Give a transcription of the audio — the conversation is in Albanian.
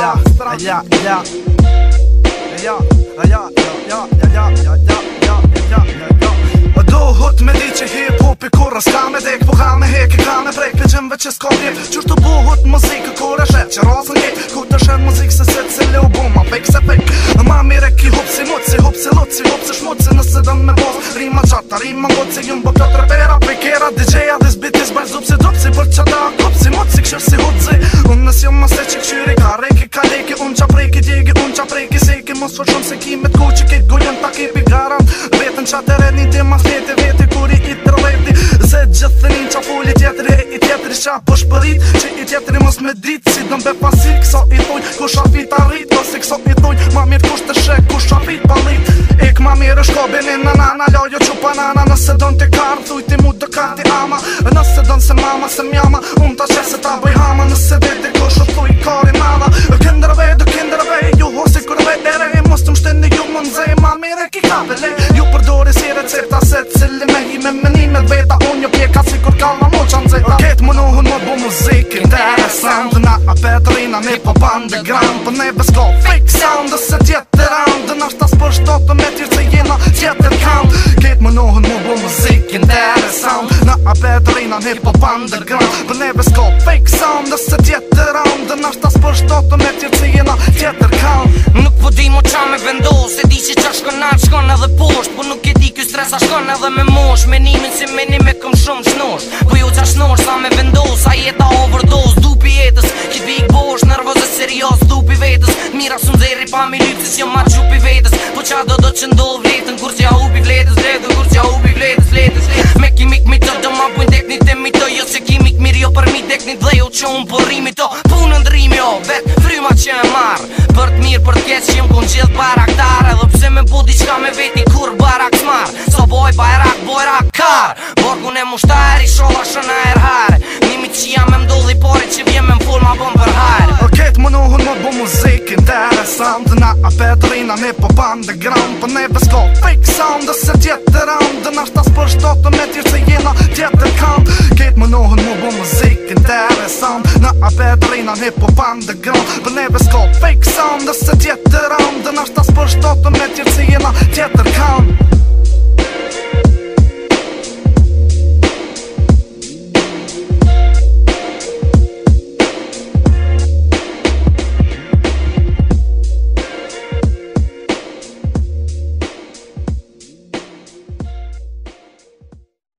я, а я, я. Я, а я, я, я, я, я, я, я, я, я, я. Довгот медичі гіп-хоп і кура стане дик Богами гики, кани брик, лічим вече скорі Чурто бугот музика, кураже, чи розенки Куташен музик, се се це любом, а пик се пик Мамі реки, гопсі, моці, гопсі, лоці, гопсі, шмоці Насидан ме боз, ріма чата, ріма гоці Юмбо, Петра, пера, пикер Mos që qëmë se ki me t'ku që kitë gujën ta ki pi garam Vetën qa të redni t'i ma fjeti veti kuri i të rëvejti Se gjithë të rinë qa fulli tjetëri e i tjetëri qa bësh përrit Që i tjetëri mos me dritë si dëm be pasit Këso i thujnë ku shafit arrit Këso i thujnë ma mirë kusht të shek ku shafit palit E ma mirë është kobin e nana Na lojo që panana Nëse don të kartë Thuj ti mu të kati ama Nëse don se mama se mjama Unë ta se ta bëj hama Nëse dhe të kushë Thuj kari mada Këndërve, do këndërve Ju hosi kërve dere Mo vet veta unë një pjeka si kur kam ma mu qanzeta Këtë më nuhun më bu muzik interesant Na a petrina me po bandë gram Për po ne besko fix sound Dëse tjetë të round Në ashtë asë për shtot të me tjirë që jena tjetë të kam Këtë më nuhun më bu muzik interesant Na a petrina me po bandë gram Për po ne besko fix sound Dëse tjetë të round Në ashtë asë për shtot të me tjirë që kanë edhe me mosh Menimin si menim e këm shumë shnosh Po ju qa shnosh sa me vendos Sa jeta overdose Dupi jetës Kitë bosh Nervoz e serios Dupi vetës Mira sun zeri pa mi lypë jo ma qupi vetës Po qa do do që ndoll vletën Kur qja upi vletës Vletë kur qja upi vletës Vletës Me kimik mi të dëma Pujn tek një temi të Jo se kimik mir jo për mi tek një dhejo që unë për po të Punë ndrimi jo Vet fryma që e marë Për të mirë për të keq që jem gjithë para Dhe e mushtari Shoh a erhare Nimi që jam e mdulli pori që vjem e mpull ma bom për harë Orket më nuhun më bu muzik interesant Na a petrina me po band e gram Për ne besko fake sound Dë se tjetë të ram Dë nash tas për shtotë me tjirë që jena tjetë të kam Ket më nuhun më bu muzik interesant Na a petrina me po band e gram Po ne besko fake sound Dë se tjetë të ram Dë nash tas për shtotë me tjirë që jena tjetë të kam